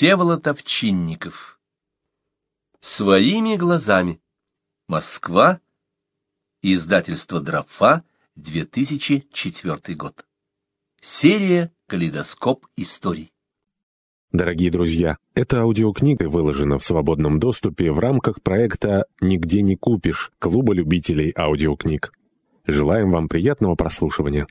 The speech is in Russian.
Всеволод Овчинников. Своими глазами. Москва. Издательство «Дрофа», 2004 год. Серия «Калейдоскоп историй». Дорогие друзья, эта аудиокнига выложена в свободном доступе в рамках проекта «Нигде не купишь» Клуба любителей аудиокниг. Желаем вам приятного прослушивания.